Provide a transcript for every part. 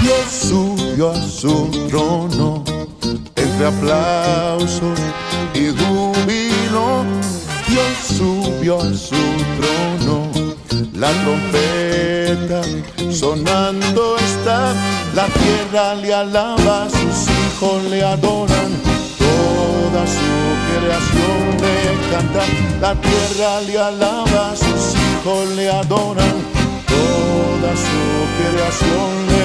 Dios subió a su trono entre aplausos y júbilo. Dios subió a su trono, la trompeta sonando está. La tierra le alaba, sus hijos le adoran, toda su creación le canta. La tierra le alaba, sus hijos le adoran, toda su creación le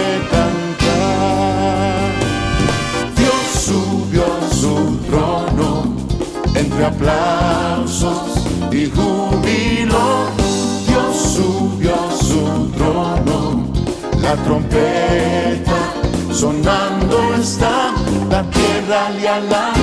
la trompeta sonando está, la tierra le alaba,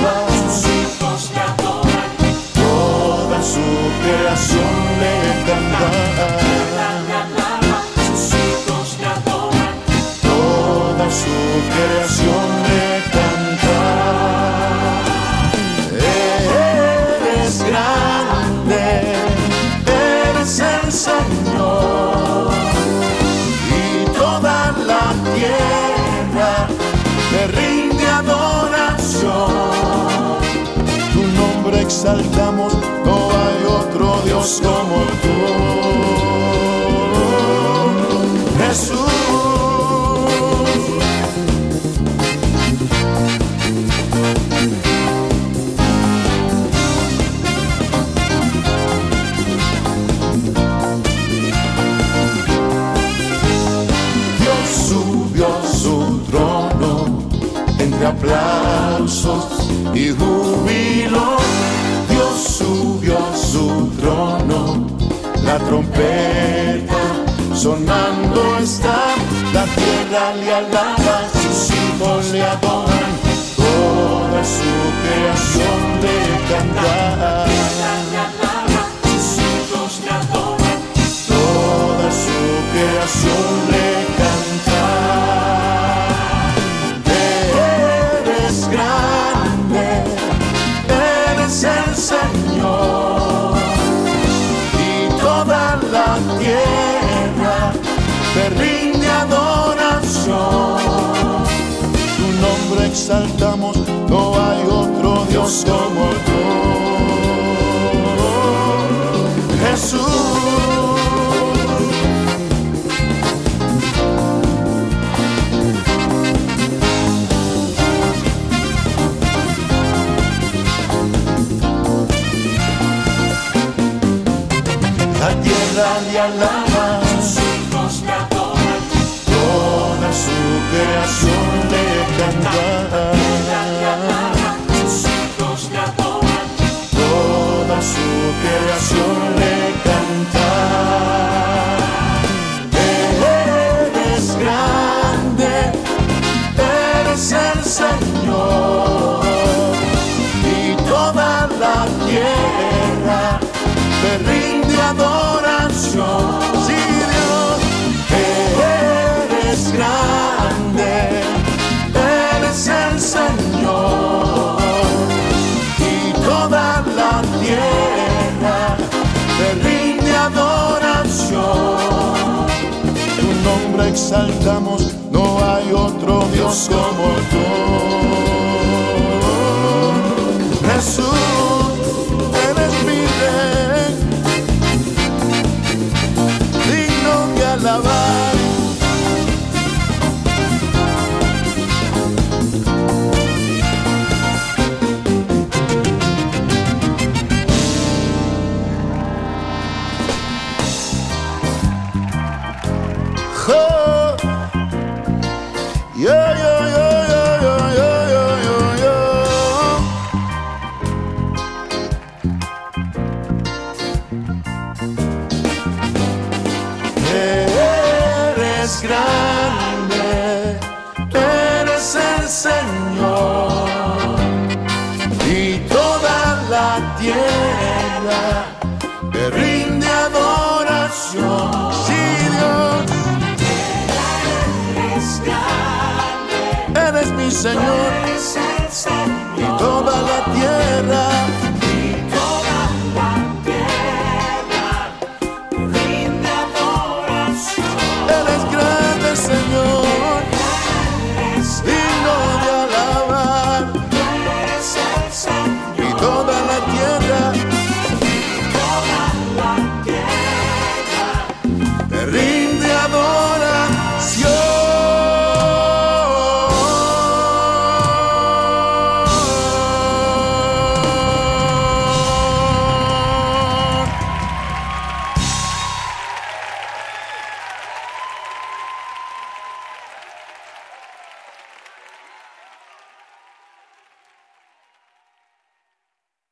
exaltamos, no hay otro Dios como tú. Jesús. Dios subió su trono entre aplausos y júbilo. La trompeta sonando está. La tierra le alaba, sus hijos le adoran, toda su creación le canta. Exaltamos, no hay otro Dios como tú. Jesús. La tierra le alaba, creación le canta. Sus le adoran, toda su creación le canta. Eres grande, eres el Señor, y toda la tierra te rinde adoración. Exaltamos, no hay otro Dios como tú. Señor. Y toda la tierra